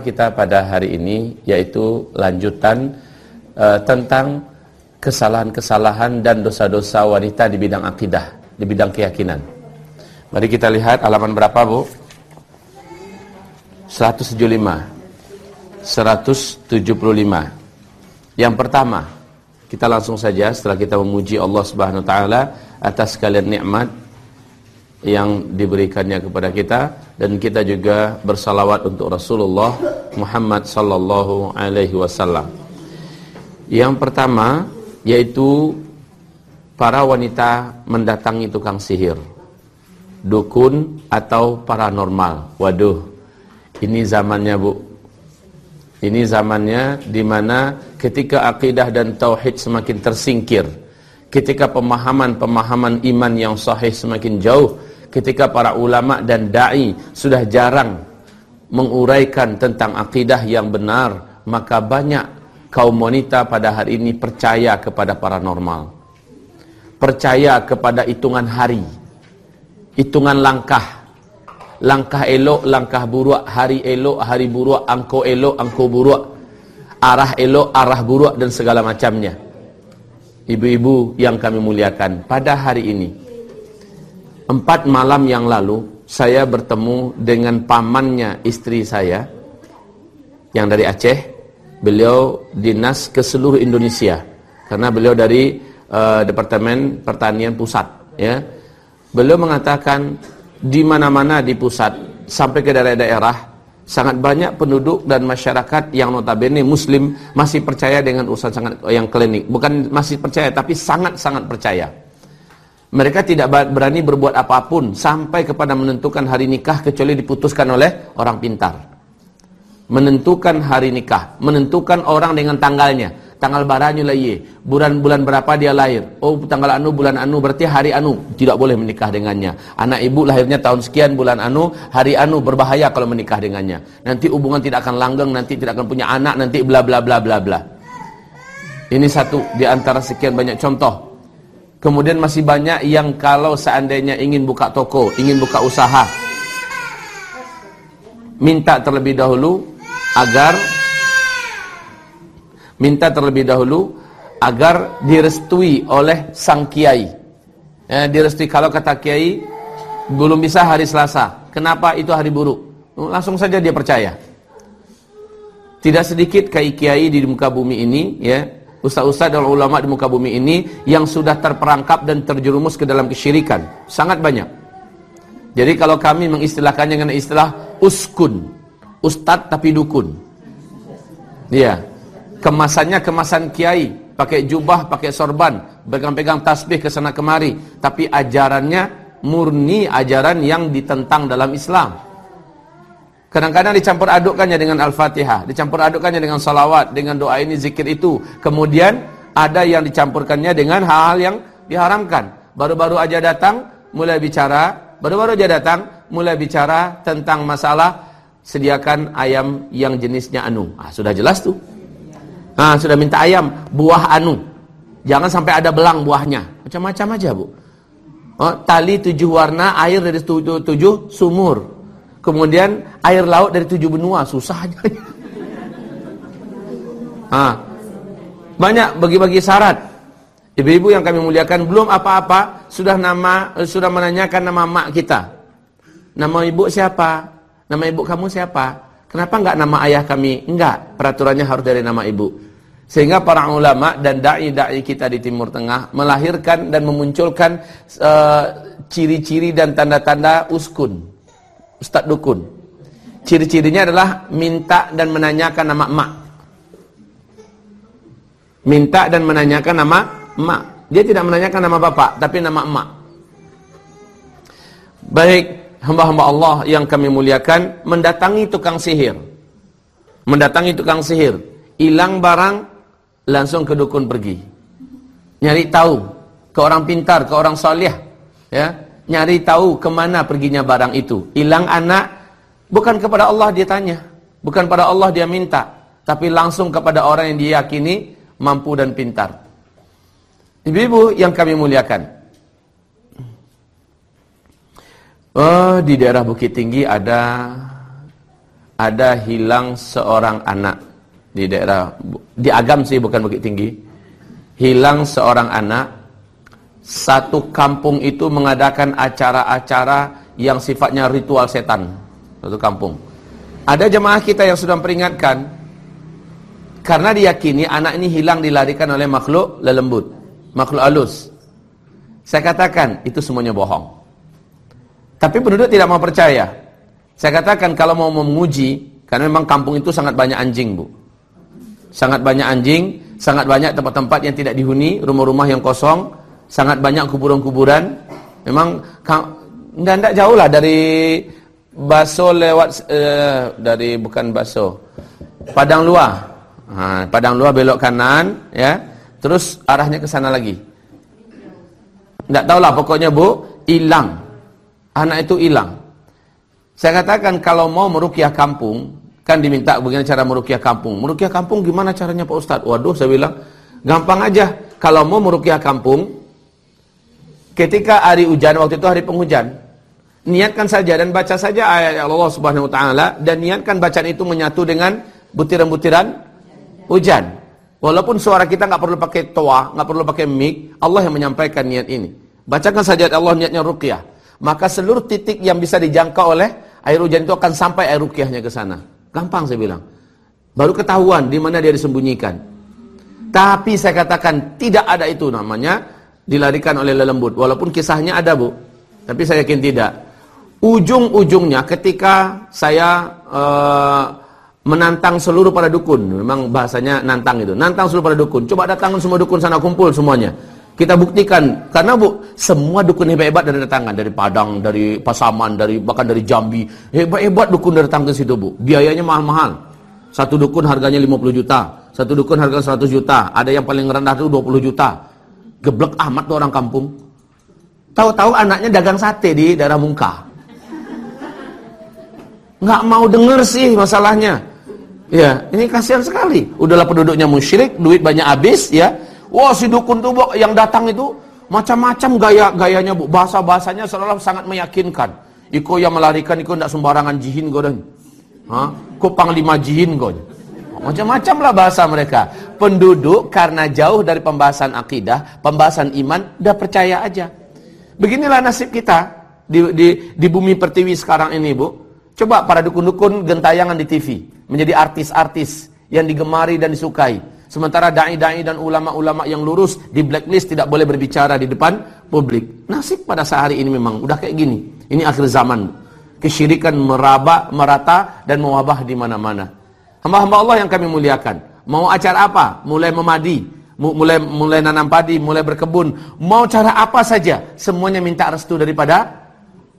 kita pada hari ini yaitu lanjutan uh, tentang kesalahan-kesalahan dan dosa-dosa wanita di bidang akidah, di bidang keyakinan. Mari kita lihat halaman berapa, Bu? 175. 175. Yang pertama, kita langsung saja setelah kita memuji Allah Subhanahu wa taala atas sekalian nikmat yang diberikannya kepada kita dan kita juga bersalawat untuk Rasulullah Muhammad sallallahu alaihi wasallam. Yang pertama yaitu para wanita mendatangi tukang sihir, dukun atau paranormal. Waduh, ini zamannya Bu. Ini zamannya di mana ketika akidah dan tauhid semakin tersingkir, ketika pemahaman-pemahaman iman yang sahih semakin jauh ketika para ulama dan dai sudah jarang menguraikan tentang akidah yang benar, maka banyak kaum wanita pada hari ini percaya kepada paranormal. Percaya kepada hitungan hari. Hitungan langkah. Langkah elok, langkah buruk, hari elok, hari buruk, angko elok, angko buruk. Arah elok, arah buruk dan segala macamnya. Ibu-ibu yang kami muliakan, pada hari ini Empat malam yang lalu saya bertemu dengan pamannya istri saya yang dari Aceh. Beliau dinas ke seluruh Indonesia karena beliau dari uh, Departemen Pertanian Pusat ya. Beliau mengatakan di mana-mana di pusat sampai ke daerah-daerah sangat banyak penduduk dan masyarakat yang notabene muslim masih percaya dengan urusan sangat yang klinik. Bukan masih percaya tapi sangat-sangat percaya. Mereka tidak berani berbuat apa pun sampai kepada menentukan hari nikah kecuali diputuskan oleh orang pintar. Menentukan hari nikah, menentukan orang dengan tanggalnya. Tanggal baranya lah ye. Bulan bulan berapa dia lahir? Oh, tanggal anu bulan anu berarti hari anu tidak boleh menikah dengannya. Anak ibu lahirnya tahun sekian bulan anu, hari anu berbahaya kalau menikah dengannya. Nanti hubungan tidak akan langgeng, nanti tidak akan punya anak, nanti bla bla bla bla bla. Ini satu di antara sekian banyak contoh Kemudian masih banyak yang kalau seandainya ingin buka toko, ingin buka usaha, minta terlebih dahulu agar minta terlebih dahulu agar direstui oleh sang kiai. Ya, direstui kalau kata kiai belum bisa hari Selasa. Kenapa itu hari buruk? Langsung saja dia percaya. Tidak sedikit kiai-kiai di muka bumi ini ya ustaz-ustaz dan ulama di muka bumi ini yang sudah terperangkap dan terjerumus ke dalam kesyirikan. Sangat banyak. Jadi kalau kami mengistilahkannya dengan istilah uskun. Ustad tapi dukun. Iya. Kemasannya kemasan kiai, pakai jubah, pakai sorban, pegang-pegang tasbih ke sana kemari, tapi ajarannya murni ajaran yang ditentang dalam Islam. Kadang-kadang dicampur adukkannya dengan Al-Fatihah, dicampur adukkannya dengan salawat, dengan doa ini, zikir itu. Kemudian ada yang dicampurkannya dengan hal-hal yang diharamkan. Baru-baru aja datang, mulai bicara, baru-baru aja datang, mulai bicara tentang masalah sediakan ayam yang jenisnya anu. Ah, sudah jelas tuh. Nah, sudah minta ayam, buah anu. Jangan sampai ada belang buahnya. Macam-macam aja, Bu. Oh, tali tujuh warna, air dari tujuh, tujuh sumur. Kemudian air laut dari tujuh benua, susahnya. ah. Banyak bagi-bagi syarat. Ibu-ibu yang kami muliakan belum apa-apa sudah nama eh, sudah menanyakan nama mak kita. Nama ibu siapa? Nama ibu kamu siapa? Kenapa enggak nama ayah kami? Enggak, peraturannya harus dari nama ibu. Sehingga para ulama dan dai-dai kita di Timur Tengah melahirkan dan memunculkan eh, ciri-ciri uh, dan tanda-tanda uskun. Ustaz Dukun. Ciri-cirinya adalah minta dan menanyakan nama emak. Minta dan menanyakan nama emak. Dia tidak menanyakan nama bapak, tapi nama emak. Baik, hamba-hamba Allah yang kami muliakan, mendatangi tukang sihir. Mendatangi tukang sihir. Hilang barang, langsung ke dukun pergi. Nyari tahu, ke orang pintar, ke orang soleh. Ya, nyari tahu ke mana perginya barang itu. Hilang anak, bukan kepada Allah dia tanya. Bukan pada Allah dia minta. Tapi langsung kepada orang yang diyakini mampu dan pintar. Ibu-ibu yang kami muliakan. Oh, di daerah Bukit Tinggi ada ada hilang seorang anak di daerah di Agam sih bukan Bukit Tinggi. Hilang seorang anak. Satu kampung itu mengadakan acara-acara yang sifatnya ritual setan. Satu kampung. Ada jemaah kita yang sudah peringatkan karena diyakini anak ini hilang dilarikan oleh makhluk lelembut, makhluk halus. Saya katakan itu semuanya bohong. Tapi penduduk tidak mau percaya. Saya katakan kalau mau menguji, karena memang kampung itu sangat banyak anjing, Bu. Sangat banyak anjing, sangat banyak tempat-tempat yang tidak dihuni, rumah-rumah yang kosong, sangat banyak kuburan-kuburan. Memang tidak jauh lah dari Baso lewat uh, dari bukan Baso. Padang Luar. Ha, padang luar belok kanan, ya. Terus arahnya ke sana lagi. Enggak tahulah pokoknya Bu, hilang. Anak itu hilang. Saya katakan kalau mau merukyah kampung, kan diminta bagaimana cara merukyah kampung. Merukyah kampung gimana caranya Pak Ustaz? Waduh, saya bilang, gampang aja. Kalau mau merukyah kampung, ketika hari hujan, waktu itu hari penghujan, niatkan saja dan baca saja ayat Allah Subhanahu wa taala dan niatkan bacaan itu menyatu dengan butiran-butiran hujan. Walaupun suara kita nggak perlu pakai toa, nggak perlu pakai mic, Allah yang menyampaikan niat ini. Bacakan saja Allah niatnya ruqyah. Maka seluruh titik yang bisa dijangkau oleh air hujan itu akan sampai air ruqyahnya ke sana. Gampang saya bilang. Baru ketahuan di mana dia disembunyikan. Tapi saya katakan tidak ada itu namanya dilarikan oleh lelembut. Walaupun kisahnya ada bu, tapi saya yakin tidak. Ujung-ujungnya ketika saya uh, menantang seluruh para dukun. Memang bahasanya nantang itu. Nantang seluruh para dukun. Coba datangkan semua dukun sana kumpul semuanya. Kita buktikan karena Bu, semua dukun hebat-hebat dari datangan dari Padang, dari Pasaman, dari bahkan dari Jambi. Hebat-hebat dukun datang ke situ, Bu. Biayanya mahal-mahal. Satu dukun harganya 50 juta, satu dukun harga 100 juta, ada yang paling rendah itu 20 juta. Geblek amat tuh orang kampung. Tahu-tahu anaknya dagang sate di daerah Mungka. Nggak mau denger sih masalahnya. Ya, ini kasihan sekali. Udahlah penduduknya musyrik, duit banyak habis ya. Wah, si dukun tuh yang datang itu macam-macam gaya-gayanya, Bu. Bahasa-bahasanya seolah sangat meyakinkan. Iko yang melarikan iko ndak sembarangan jihin kau dan. Hah? Kau panglima jihin kau. Macam-macam lah bahasa mereka. Penduduk karena jauh dari pembahasan akidah, pembahasan iman, udah percaya aja. Beginilah nasib kita di, di, di bumi pertiwi sekarang ini, Bu. Coba para dukun-dukun gentayangan di TV menjadi artis-artis yang digemari dan disukai. Sementara dai-dai dan ulama-ulama yang lurus di blacklist tidak boleh berbicara di depan publik. Nasib pada sehari ini memang udah kayak gini. Ini akhir zaman. Kesyirikan meraba, merata dan mewabah di mana-mana. Hamba-hamba Allah yang kami muliakan. Mau acara apa? Mulai memadi, mulai mulai nanam padi, mulai berkebun, mau cara apa saja, semuanya minta restu daripada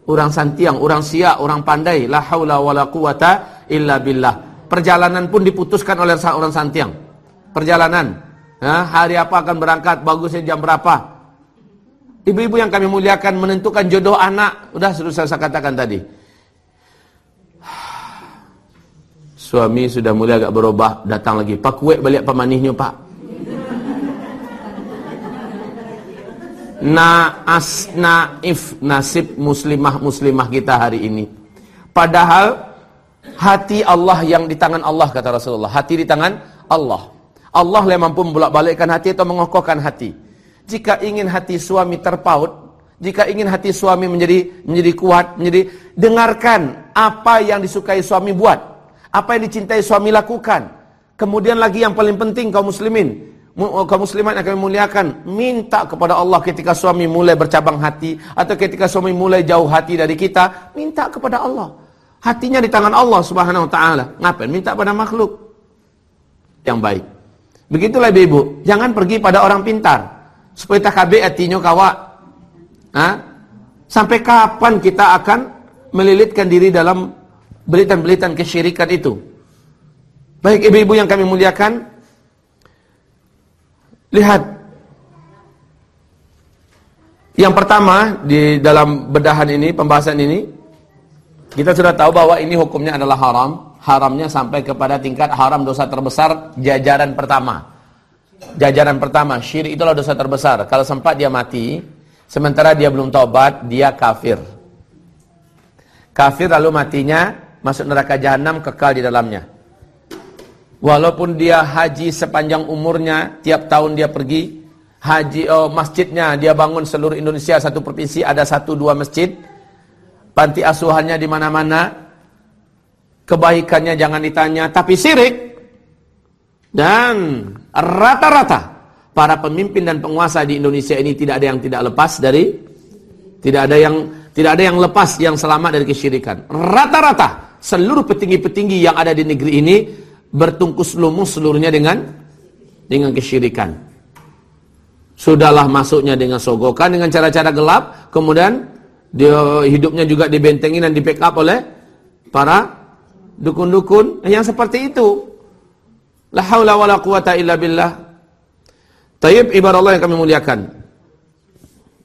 orang santiang, orang siak, orang pandai. La haula wala quwata illa billah. Perjalanan pun diputuskan oleh orang Santiang. Perjalanan. Ya, hari apa akan berangkat, bagusnya jam berapa. Ibu-ibu yang kami muliakan menentukan jodoh anak. Udah sudah saya katakan tadi. Suami sudah mulai agak berubah, datang lagi. Pak kue balik pemanihnya pak. Naas naif nasib muslimah muslimah kita hari ini. Padahal Hati Allah yang di tangan Allah kata Rasulullah. Hati di tangan Allah. Allah yang mampu membolak-balikkan hati atau mengokohkan hati. Jika ingin hati suami terpaut, jika ingin hati suami menjadi menjadi kuat, menjadi dengarkan apa yang disukai suami buat, apa yang dicintai suami lakukan. Kemudian lagi yang paling penting kaum muslimin, kaum muslimat yang kami muliakan, minta kepada Allah ketika suami mulai bercabang hati atau ketika suami mulai jauh hati dari kita, minta kepada Allah. Hatinya di tangan Allah Subhanahu wa taala. Ngapain minta pada makhluk yang baik? Begitulah ibu-ibu, jangan pergi pada orang pintar. Supaya TKB hatinya kawa. Sampai kapan kita akan melilitkan diri dalam belitan-belitan kesyirikan itu? Baik ibu-ibu yang kami muliakan, lihat yang pertama di dalam bedahan ini, pembahasan ini kita sudah tahu bahwa ini hukumnya adalah haram. Haramnya sampai kepada tingkat haram dosa terbesar jajaran pertama. Jajaran pertama, syirik itulah dosa terbesar. Kalau sempat dia mati, sementara dia belum taubat, dia kafir. Kafir lalu matinya masuk neraka jahanam kekal di dalamnya. Walaupun dia haji sepanjang umurnya, tiap tahun dia pergi, haji oh, masjidnya dia bangun seluruh Indonesia satu provinsi ada satu dua masjid, panti asuhannya di mana-mana, kebaikannya jangan ditanya, tapi sirik dan rata-rata para pemimpin dan penguasa di Indonesia ini tidak ada yang tidak lepas dari tidak ada yang tidak ada yang lepas yang selamat dari kesyirikan. Rata-rata seluruh petinggi-petinggi yang ada di negeri ini bertungkus lumus seluruhnya dengan dengan kesyirikan. Sudahlah masuknya dengan sogokan dengan cara-cara gelap, kemudian dia hidupnya juga dibentengi dan di backup oleh para dukun-dukun yang seperti itu. La haula wala quwata illa billah. Tayyib ibarat Allah yang kami muliakan.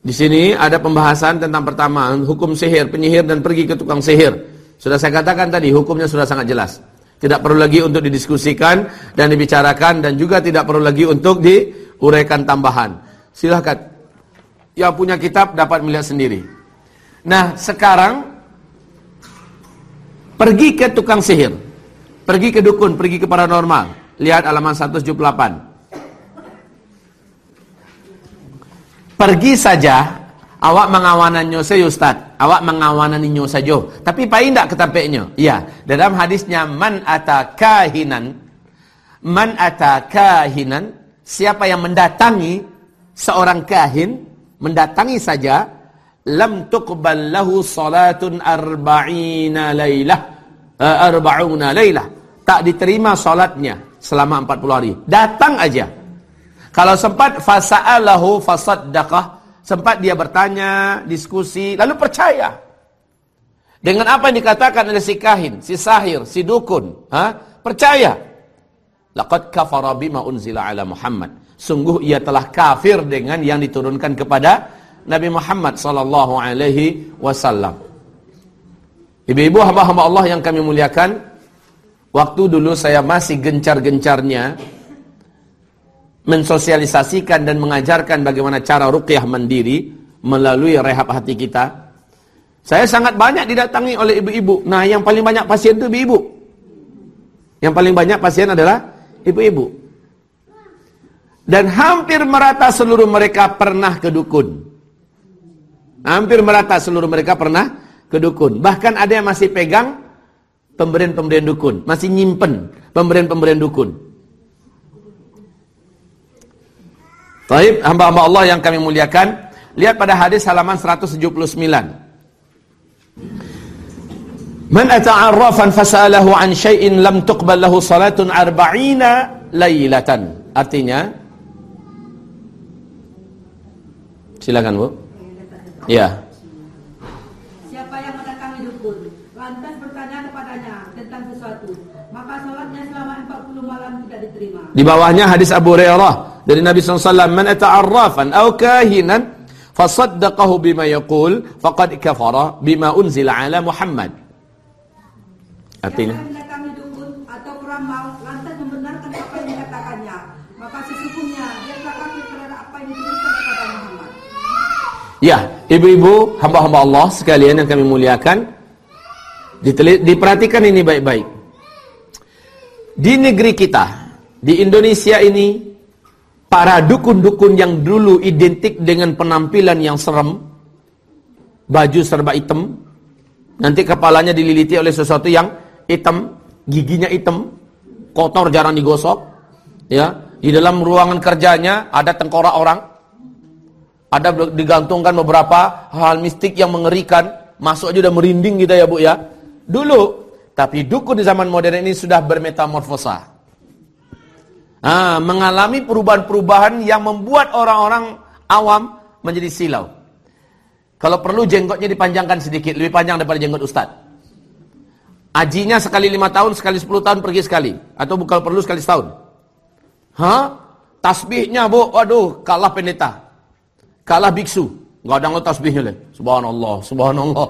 Di sini ada pembahasan tentang pertama hukum sihir, penyihir dan pergi ke tukang sihir. Sudah saya katakan tadi hukumnya sudah sangat jelas. Tidak perlu lagi untuk didiskusikan dan dibicarakan dan juga tidak perlu lagi untuk diuraikan tambahan. Silahkan. Yang punya kitab dapat melihat sendiri. Nah, sekarang pergi ke tukang sihir. Pergi ke dukun, pergi ke paranormal. Lihat halaman 178. Pergi saja awak mengawanannya saya Ustaz. Awak mengawananinya saja. Tapi pai ndak ketapeknya. Ya, dalam hadisnya man atakahinan man atakahinan siapa yang mendatangi seorang kahin mendatangi saja lam tuqbal lahu salatun arba'ina lailah uh, arba'una lailah tak diterima salatnya selama 40 hari. Datang aja. Kalau sempat fasa'alahu fasaddaqah Sempat dia bertanya, diskusi, lalu percaya. Dengan apa yang dikatakan oleh si kahin, si sahir, si dukun. Ha? Percaya. Laqad kafara bima unzila ala Muhammad. Sungguh ia telah kafir dengan yang diturunkan kepada Nabi Muhammad sallallahu alaihi wasallam. Ibu-ibu hamba-hamba Allah yang kami muliakan, waktu dulu saya masih gencar-gencarnya mensosialisasikan dan mengajarkan bagaimana cara ruqyah mandiri melalui rehab hati kita. Saya sangat banyak didatangi oleh ibu-ibu. Nah, yang paling banyak pasien itu ibu-ibu. Yang paling banyak pasien adalah ibu-ibu. Dan hampir merata seluruh mereka pernah ke dukun. Hampir merata seluruh mereka pernah ke dukun. Bahkan ada yang masih pegang pemberian-pemberian dukun, masih nyimpen pemberian-pemberian dukun. Baik, hamba-hamba Allah yang kami muliakan, lihat pada hadis halaman 179. Man ata'arrafan fas'alahu an syai'in lam tuqbal lahu salatun arba'ina laylatan. Artinya Silakan, Bu. Ya. Siapa yang mendatangi dukun, lantas bertanya kepadanya tentang sesuatu, maka salatnya selama 40 malam tidak diterima. Di bawahnya hadis Abu Hurairah dari Nabi SAW man ata'arrafan aw kahinan fasaddaqahu bima yaqul faqad kafara bima unzila ala Muhammad. Artinya? Ya ibu-ibu hamba-hamba Allah sekalian yang kami muliakan diperhatikan ini baik-baik. Di negeri kita di Indonesia ini para dukun-dukun yang dulu identik dengan penampilan yang serem, baju serba hitam, nanti kepalanya dililiti oleh sesuatu yang hitam, giginya hitam, kotor jarang digosok, ya. Di dalam ruangan kerjanya ada tengkorak orang, ada digantungkan beberapa hal mistik yang mengerikan, masuk aja udah merinding gitu ya bu ya. Dulu, tapi dukun di zaman modern ini sudah bermetamorfosa. Ah, mengalami perubahan-perubahan yang membuat orang-orang awam menjadi silau. Kalau perlu jenggotnya dipanjangkan sedikit, lebih panjang daripada jenggot ustaz. Ajinya sekali lima tahun, sekali sepuluh tahun pergi sekali. Atau kalau perlu sekali setahun. Hah? Tasbihnya bu, waduh, kalah pendeta. Kalah biksu. Gak ada nggak tasbihnya leh. Subhanallah, subhanallah.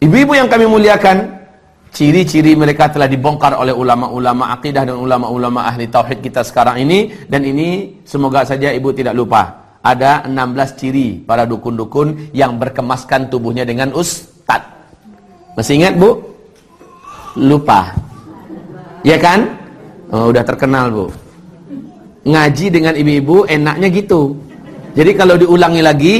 Ibu-ibu yang kami muliakan, Ciri-ciri mereka telah dibongkar oleh ulama-ulama akidah dan ulama-ulama ahli tauhid kita sekarang ini dan ini semoga saja ibu tidak lupa. ada 16 ciri para dukun-dukun yang berkemaskan tubuhnya dengan ustad. Masih ingat, Bu? Lupa. Ya kan? Oh, udah terkenal, Bu. Ngaji dengan ibu-ibu enaknya gitu. Jadi kalau diulangi lagi,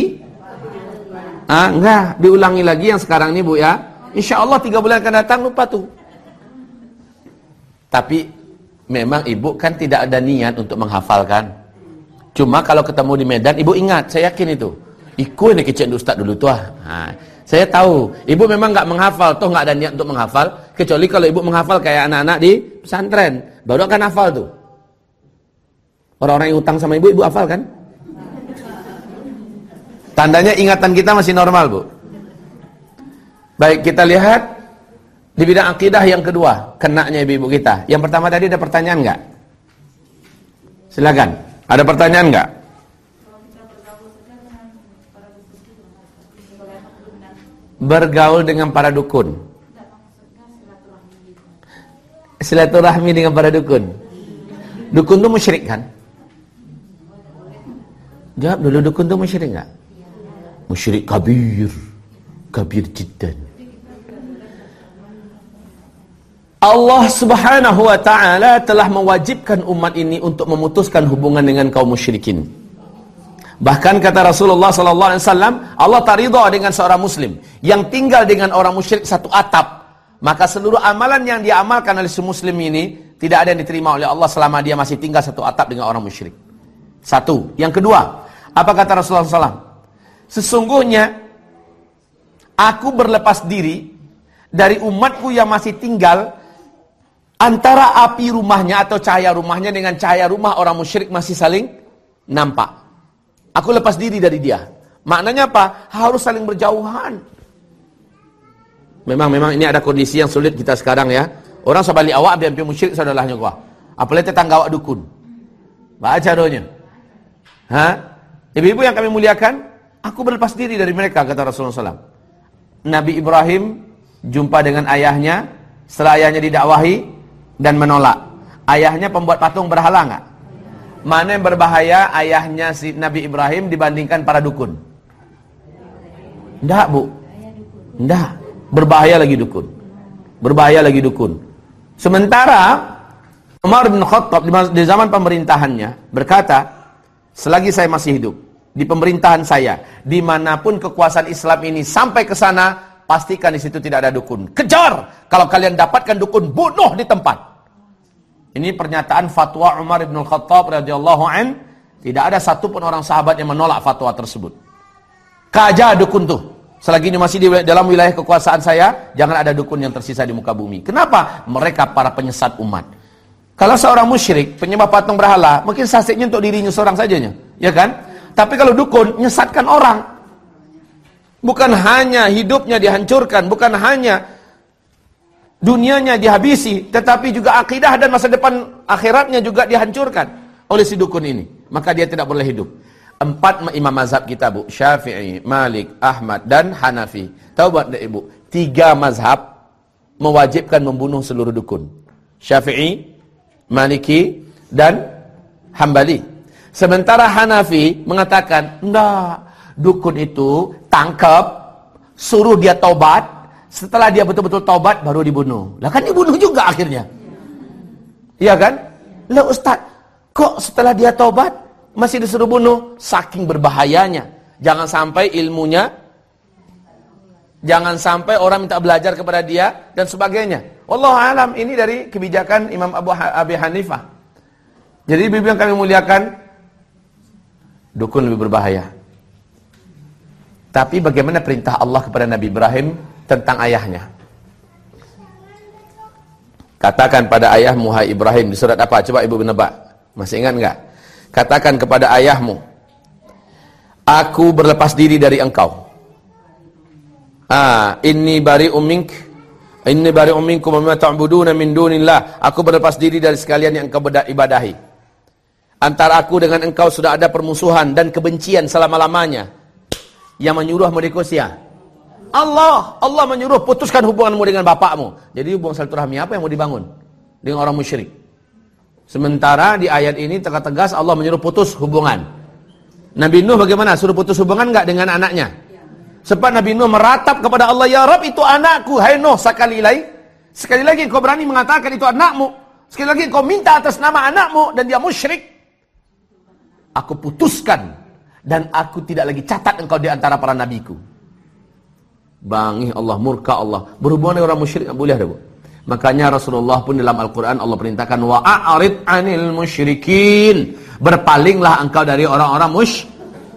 ah, enggak, diulangi lagi yang sekarang ini, Bu ya. Insya Allah tiga bulan akan datang lupa tuh. Tapi memang ibu kan tidak ada niat untuk menghafalkan. Cuma kalau ketemu di Medan, ibu ingat, saya yakin itu. Iku ini kecil ustaz dulu tuh. Nah, saya tahu, ibu memang nggak menghafal, toh nggak ada niat untuk menghafal, kecuali kalau ibu menghafal kayak anak-anak di pesantren, baru akan hafal tuh. Orang-orang yang utang sama ibu, ibu hafal kan? Tandanya ingatan kita masih normal, Bu. Baik, kita lihat di bidang akidah yang kedua, kenaknya ibu-ibu kita. Yang pertama tadi ada pertanyaan nggak? Silakan. Ada pertanyaan enggak? Bergaul dengan para dukun. Silaturahmi dengan para dukun. Dukun itu musyrik kan? Jawab dulu dukun itu musyrik enggak? Musyrik kabir. Kabir jiddan. Allah Subhanahu wa taala telah mewajibkan umat ini untuk memutuskan hubungan dengan kaum musyrikin. Bahkan kata Rasulullah sallallahu alaihi wasallam, Allah tak ridha dengan seorang muslim yang tinggal dengan orang musyrik satu atap. Maka seluruh amalan yang dia amalkan oleh si muslim ini tidak ada yang diterima oleh Allah selama dia masih tinggal satu atap dengan orang musyrik. Satu. Yang kedua, apa kata Rasulullah SAW? Sesungguhnya aku berlepas diri dari umatku yang masih tinggal antara api rumahnya atau cahaya rumahnya dengan cahaya rumah orang musyrik masih saling nampak. Aku lepas diri dari dia. Maknanya apa? Harus saling berjauhan. Memang memang ini ada kondisi yang sulit kita sekarang ya. Orang sabali awak biar musyrik saudaranya gua. Apalagi tetangga awak dukun. Baca doanya. Hah? Ibu-ibu yang kami muliakan, aku berlepas diri dari mereka kata Rasulullah SAW. Nabi Ibrahim jumpa dengan ayahnya, setelah didakwahi, dan menolak. Ayahnya pembuat patung berhala nggak? Mana yang berbahaya ayahnya si Nabi Ibrahim dibandingkan para dukun? Enggak, Bu. Enggak. Berbahaya lagi dukun. Berbahaya lagi dukun. Sementara Umar bin Khattab di zaman pemerintahannya berkata, selagi saya masih hidup, di pemerintahan saya, di mana pun kekuasaan Islam ini sampai ke sana, pastikan di situ tidak ada dukun. Kejar! Kalau kalian dapatkan dukun, bunuh di tempat. Ini pernyataan fatwa Umar bin Khattab radhiyallahu an. Tidak ada satupun orang sahabat yang menolak fatwa tersebut. Kaja dukun tuh. Selagi ini masih di dalam wilayah kekuasaan saya, jangan ada dukun yang tersisa di muka bumi. Kenapa? Mereka para penyesat umat. Kalau seorang musyrik, penyembah patung berhala, mungkin sasiknya untuk dirinya seorang sajanya, ya kan? Tapi kalau dukun, nyesatkan orang. Bukan hanya hidupnya dihancurkan, bukan hanya dunianya dihabisi, tetapi juga akidah dan masa depan akhiratnya juga dihancurkan oleh si dukun ini. Maka dia tidak boleh hidup. Empat imam mazhab kita bu, Syafi'i, Malik, Ahmad, dan Hanafi. Tahu buat ibu, tiga mazhab mewajibkan membunuh seluruh dukun. Syafi'i, Maliki, dan Hambali. Sementara Hanafi mengatakan, enggak, dukun itu tangkap, suruh dia tobat, setelah dia betul-betul taubat baru dibunuh. Lah kan dibunuh juga akhirnya. Iya kan? Lah Ustaz, kok setelah dia taubat masih disuruh bunuh? Saking berbahayanya. Jangan sampai ilmunya jangan sampai orang minta belajar kepada dia dan sebagainya. Wallahu alam ini dari kebijakan Imam Abu Abi Hanifah. Jadi bibi yang kami muliakan dukun lebih berbahaya. Tapi bagaimana perintah Allah kepada Nabi Ibrahim tentang ayahnya. Katakan pada ayahmu hai Ibrahim di surat apa? Coba ibu menebak. Masih ingat enggak? Katakan kepada ayahmu, aku berlepas diri dari engkau. Ah, inni bari umink inni bari uminkum mimma ta'buduna min dunillah. Aku berlepas diri dari sekalian yang engkau ibadahi. Antara aku dengan engkau sudah ada permusuhan dan kebencian selama-lamanya. Yang menyuruh mereka sia. Allah, Allah menyuruh putuskan hubunganmu dengan bapakmu. Jadi hubungan silaturahmi apa yang mau dibangun dengan orang musyrik? Sementara di ayat ini tegas-tegas Allah menyuruh putus hubungan. Nabi Nuh bagaimana? Suruh putus hubungan enggak dengan anaknya? Sebab Nabi Nuh meratap kepada Allah, Ya Rabb itu anakku. Hai Nuh, sekali lagi. Sekali lagi kau berani mengatakan itu anakmu. Sekali lagi kau minta atas nama anakmu dan dia musyrik. Aku putuskan. Dan aku tidak lagi catat engkau di antara para nabiku. Bangih Allah, murka Allah. Berhubungan dengan orang musyrik, boleh ada bu. Makanya Rasulullah pun dalam Al-Quran Allah perintahkan wa a'rid anil musyrikin. Berpalinglah engkau dari orang-orang mush,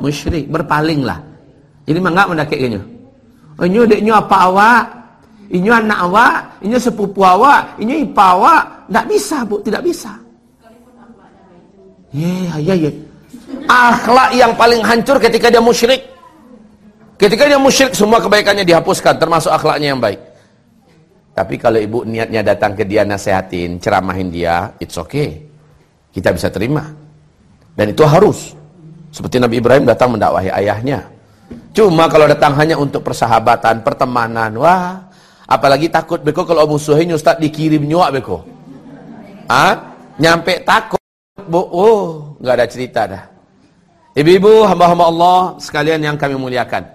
musyrik. Berpalinglah. Jadi mangga mendakik kenya. Ini deknya apa awak? Ini anak awak? Ini sepupu awak? Ini ipa awak? Tak bisa bu, tidak bisa. Ya, ya, ya. Akhlak yang paling hancur ketika dia musyrik. Ketika dia musyrik semua kebaikannya dihapuskan termasuk akhlaknya yang baik. Tapi kalau ibu niatnya datang ke dia nasehatin, ceramahin dia, it's okay. Kita bisa terima. Dan itu harus. Seperti Nabi Ibrahim datang mendakwahi ayahnya. Cuma kalau datang hanya untuk persahabatan, pertemanan, wah, apalagi takut beko kalau musuhnya Ustaz dikirim nyuak beko. Ah, nyampe takut. Oh, nggak ada cerita dah. Ibu-ibu, hamba-hamba Allah sekalian yang kami muliakan.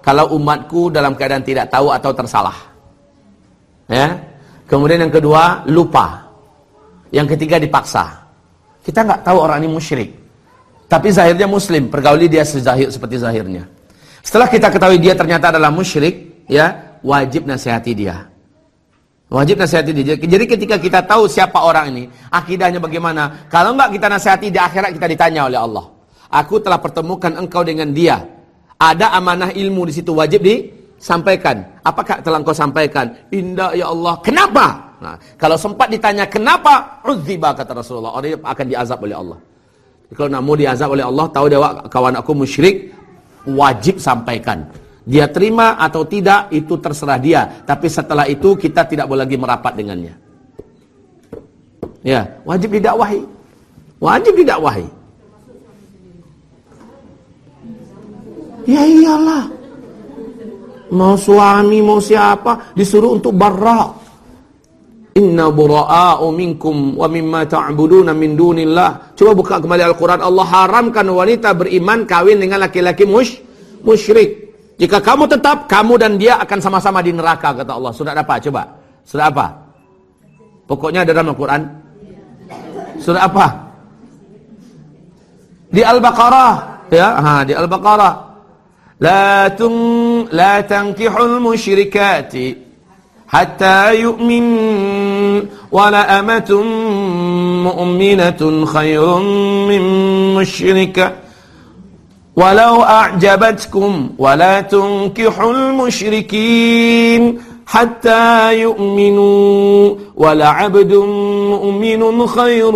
kalau umatku dalam keadaan tidak tahu atau tersalah. Ya. Kemudian yang kedua lupa. Yang ketiga dipaksa. Kita nggak tahu orang ini musyrik. Tapi zahirnya muslim. Pergauli dia sezahir seperti zahirnya. Setelah kita ketahui dia ternyata adalah musyrik ya wajib nasihati dia. Wajib nasihati dia. Jadi ketika kita tahu siapa orang ini, akidahnya bagaimana, kalau enggak kita nasihati di akhirat kita ditanya oleh Allah. Aku telah pertemukan engkau dengan dia. Ada amanah ilmu di situ wajib disampaikan. Apakah telah engkau sampaikan? Indah ya Allah. Kenapa? Nah, kalau sempat ditanya kenapa, udziba kata Rasulullah. Orang akan diazab oleh Allah. Kalau nak diazab oleh Allah, tahu dia kawan aku musyrik, wajib sampaikan. Dia terima atau tidak itu terserah dia. Tapi setelah itu kita tidak boleh lagi merapat dengannya. Ya, wajib didakwahi. Wajib didakwahi. Ya iyalah. Mau suami, mau siapa, disuruh untuk barra. Inna bura'a'u minkum wa mimma ta'buduna min dunillah. Coba buka kembali Al-Quran. Allah haramkan wanita beriman kawin dengan laki-laki mush, musyrik. Jika kamu tetap, kamu dan dia akan sama-sama di neraka, kata Allah. Sudah apa? Coba. Sudah apa? Pokoknya ada dalam Al-Quran. Sudah apa? Di Al-Baqarah. Ya, ha, di Al-Baqarah. لا تن لا تنكحوا المشركات حتى يؤمن. ولأمة مؤمنة خير من مشركة ولو أعجبتكم ولا تنكحوا المشركين حتى يؤمنوا. ولعبد مؤمن خير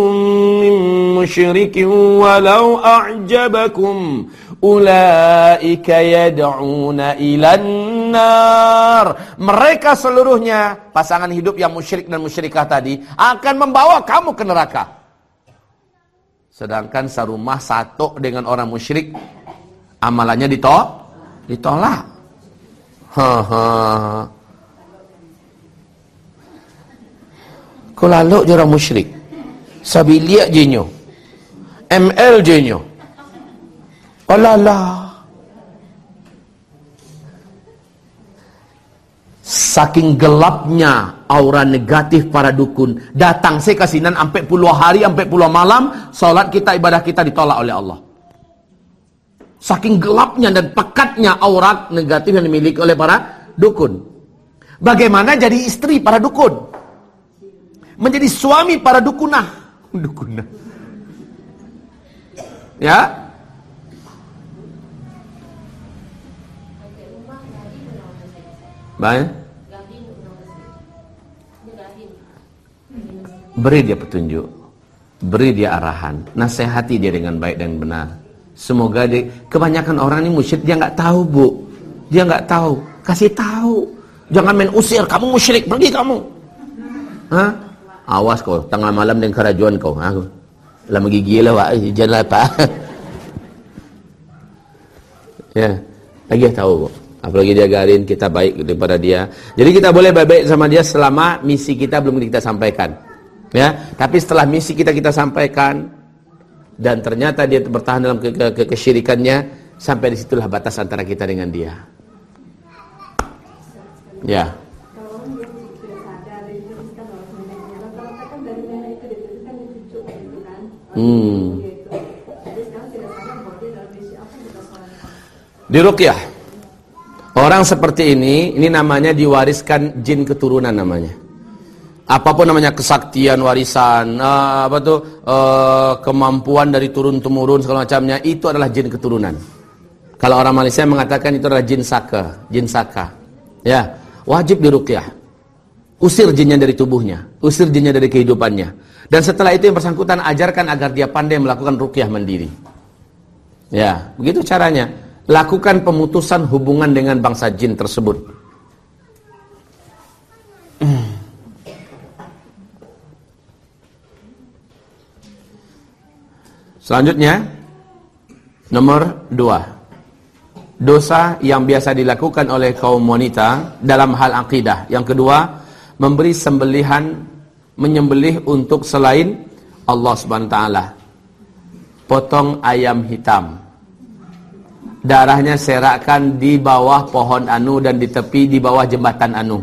من مشرك. ولو أعجبكم Ulaika yad'una ilan nar. Mereka seluruhnya, pasangan hidup yang musyrik dan musyrikah tadi, akan membawa kamu ke neraka. Sedangkan serumah satu dengan orang musyrik, amalannya ditolak. Ditolak. Haha. Kulaluk je orang musyrik. Sabiliak jenyo. ML jenyo. Alalah Saking gelapnya aura negatif para dukun Datang saya kasinan sampai puluh hari, sampai puluh malam Salat kita, ibadah kita ditolak oleh Allah Saking gelapnya dan pekatnya aurat negatif yang dimiliki oleh para dukun. Bagaimana jadi istri para dukun? Menjadi suami para dukunah. Dukunah. Ya. Beri dia petunjuk. Beri dia arahan. Nasihati dia dengan baik dan benar Semoga di, kebanyakan orang ini musyrik dia nggak tahu bu, dia nggak tahu. Kasih tahu, jangan main usir. Kamu musyrik, pergi kamu. Hah? Awas kau, tengah malam dengan kerajuan kau. Aku lama gigi lah, wak. jangan apa. ya, lagi tahu bu. Apalagi dia garin, kita baik daripada dia. Jadi kita boleh baik-baik sama dia selama misi kita belum kita sampaikan. Ya, tapi setelah misi kita kita sampaikan, dan ternyata dia bertahan dalam ke ke ke kesyirikannya sampai di situlah batas antara kita dengan dia ya hmm. di rukyah orang seperti ini ini namanya diwariskan jin keturunan namanya. Apa pun namanya kesaktian warisan uh, apa tuh uh, kemampuan dari turun temurun segala macamnya itu adalah jin keturunan. Kalau orang Malaysia mengatakan itu adalah jin saka jin saka. Ya wajib diruqyah usir jinnya dari tubuhnya usir jinnya dari kehidupannya. Dan setelah itu yang bersangkutan ajarkan agar dia pandai melakukan ruqyah mandiri. Ya begitu caranya lakukan pemutusan hubungan dengan bangsa jin tersebut Selanjutnya nomor dua dosa yang biasa dilakukan oleh kaum wanita dalam hal akidah. Yang kedua memberi sembelihan menyembelih untuk selain Allah Subhanahu taala. Potong ayam hitam. Darahnya serakkan di bawah pohon anu dan di tepi di bawah jembatan anu.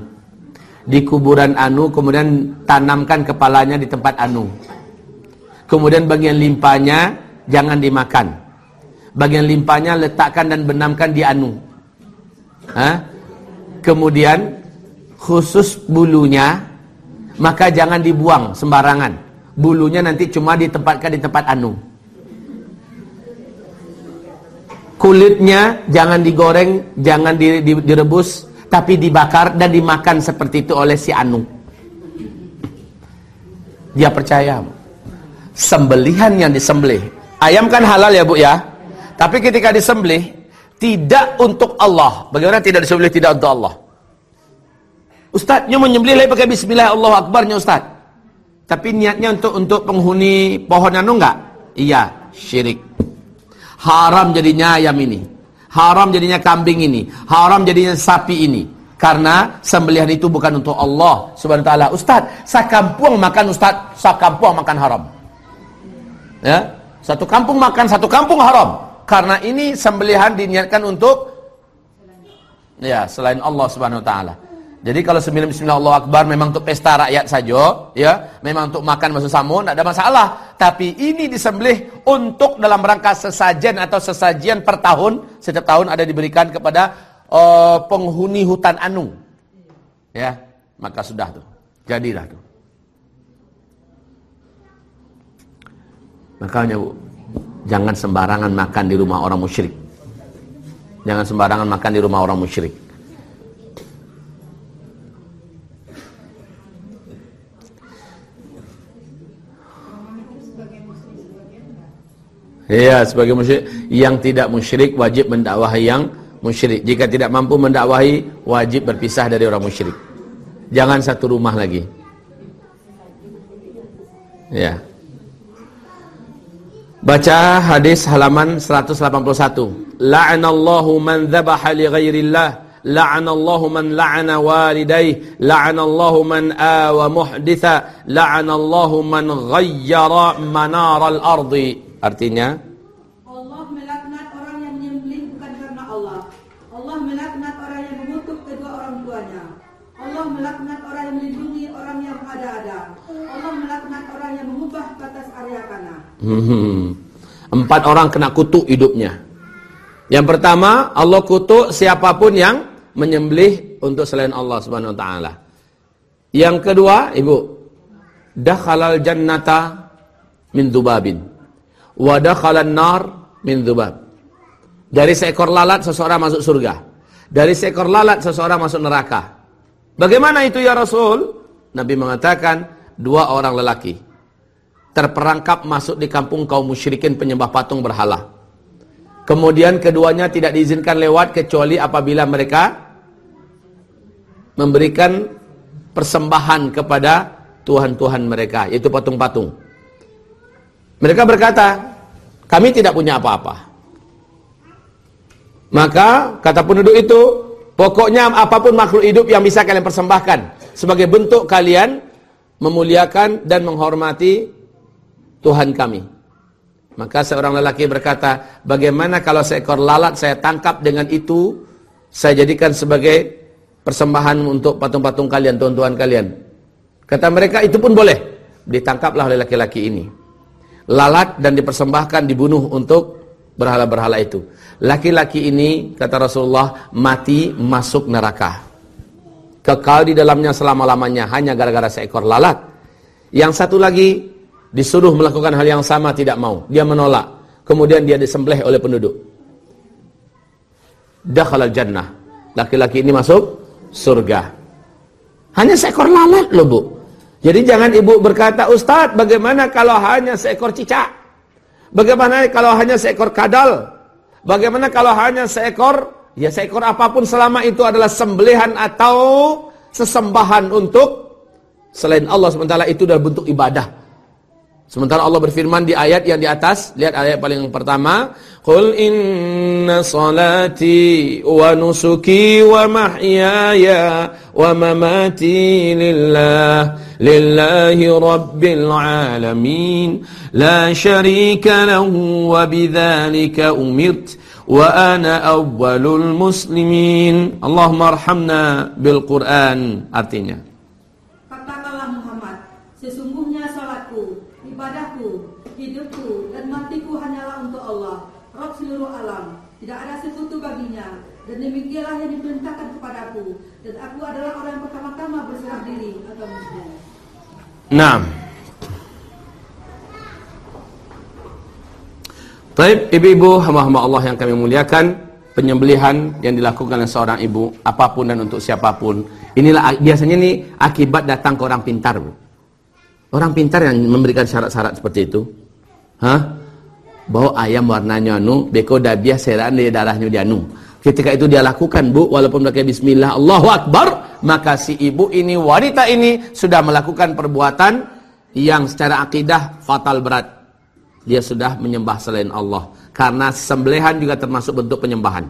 Di kuburan anu kemudian tanamkan kepalanya di tempat anu Kemudian bagian limpanya jangan dimakan. Bagian limpanya letakkan dan benamkan di anu. Ha? Kemudian khusus bulunya maka jangan dibuang sembarangan. Bulunya nanti cuma ditempatkan di tempat anu. Kulitnya jangan digoreng, jangan direbus, tapi dibakar dan dimakan seperti itu oleh si anu. Dia percaya sembelihan yang disembelih. Ayam kan halal ya Bu ya. Tapi ketika disembelih tidak untuk Allah. Bagaimana tidak disembelih tidak untuk Allah? Ustaznya menyembelih lagi pakai bismillah Allah akbarnya Ustaz. Tapi niatnya untuk untuk penghuni pohon anu enggak? Iya, syirik. Haram jadinya ayam ini. Haram jadinya kambing ini. Haram jadinya sapi ini. Karena sembelihan itu bukan untuk Allah Subhanahu wa taala. Ustaz, sakampung makan Ustaz, sakampung makan haram. Ya, satu kampung makan satu kampung haram. Karena ini sembelihan diniatkan untuk ya selain Allah Subhanahu wa taala. Jadi kalau sembilan bismillah Allah akbar memang untuk pesta rakyat saja, ya, memang untuk makan masuk samun, tidak ada masalah. Tapi ini disembelih untuk dalam rangka sesajen atau sesajian per tahun, setiap tahun ada diberikan kepada uh, penghuni hutan anu. Ya, maka sudah tuh. Jadilah tuh. Makanya jangan sembarangan makan di rumah orang musyrik. Jangan sembarangan makan di rumah orang musyrik. Iya, sebagai musyrik yang tidak musyrik wajib mendakwahi yang musyrik. Jika tidak mampu mendakwahi, wajib berpisah dari orang musyrik. Jangan satu rumah lagi. Ya. Baca hadis halaman 181. La'anallahu man dhabaha li ghairillah. La'anallahu man la'ana walidayh. La'anallahu man awa muhditha. La'anallahu man ghayyara manar al-ardi. Artinya, Allah melaknat orang yang menyembelih bukan karena Allah. Allah melaknat orang yang mengutuk kedua orang tuanya. Allah melaknat orang yang melindungi orang yang ada-ada. Allah melaknat orang yang mengubah batas area tanah. Hmm. Empat orang kena kutuk hidupnya. Yang pertama, Allah kutuk siapa pun yang menyembelih untuk selain Allah Subhanahu wa taala. Yang kedua, Ibu, dakhalal jannata min dzubabin wa dakhalan nar min dzubab. Dari seekor lalat seseorang masuk surga. Dari seekor lalat seseorang masuk neraka. Bagaimana itu ya Rasul? Nabi mengatakan dua orang lelaki terperangkap masuk di kampung kaum musyrikin penyembah patung berhala. Kemudian keduanya tidak diizinkan lewat kecuali apabila mereka memberikan persembahan kepada tuhan-tuhan mereka, yaitu patung-patung. Mereka berkata, kami tidak punya apa-apa. Maka kata penduduk itu, pokoknya apa pun makhluk hidup yang bisa kalian persembahkan sebagai bentuk kalian memuliakan dan menghormati Tuhan kami. Maka seorang lelaki berkata, bagaimana kalau seekor lalat saya tangkap dengan itu, saya jadikan sebagai persembahan untuk patung-patung kalian, tuan-tuan kalian. Kata mereka itu pun boleh. Ditangkaplah oleh laki-laki ini. Lalat dan dipersembahkan dibunuh untuk berhala-berhala itu. Laki-laki ini kata Rasulullah mati masuk neraka. Kekal di dalamnya selama-lamanya hanya gara-gara seekor lalat. Yang satu lagi disuruh melakukan hal yang sama tidak mau. Dia menolak. Kemudian dia disembelih oleh penduduk. Dakhala jannah. Laki-laki ini masuk surga. Hanya seekor lalat loh bu. Jadi jangan ibu berkata, Ustadz bagaimana kalau hanya seekor cicak? Bagaimana kalau hanya seekor kadal? Bagaimana kalau hanya seekor, ya seekor apa pun selama itu adalah sembelihan atau sesembahan untuk selain Allah sementara itu adalah bentuk ibadah. Sementara Allah berfirman di ayat yang di atas, lihat ayat paling pertama, "Qul inna salati wa nusuki wa mahyaya wa mamati lillah lillahi rabbil alamin la syarika lahu wa bidzalika umirt wa ana awwalul muslimin." Allahumma arhamna bil Qur'an artinya. Katakanlah Muhammad, sesungguhnya salatku ibadahku, hidupku, dan matiku hanyalah untuk Allah, Rabb seluruh alam. Tidak ada sekutu baginya. Dan demikianlah yang diperintahkan kepadaku. Dan aku adalah orang pertama-tama berserah diri atau muslim. Nah. Baik, ibu-ibu hamba-hamba Allah yang kami muliakan, penyembelihan yang dilakukan oleh seorang ibu apa pun dan untuk siapa pun. Inilah biasanya nih akibat datang ke orang pintar, Bu. Orang pintar yang memberikan syarat-syarat seperti itu. Hah? Bawa ayam warnanya anu, beko dabiah seraan di darahnya dia anu. Ketika itu dia lakukan, Bu, walaupun pakai bismillah, Allahu Akbar, maka si ibu ini, wanita ini sudah melakukan perbuatan yang secara akidah fatal berat dia sudah menyembah selain Allah. Karena sembelihan juga termasuk bentuk penyembahan.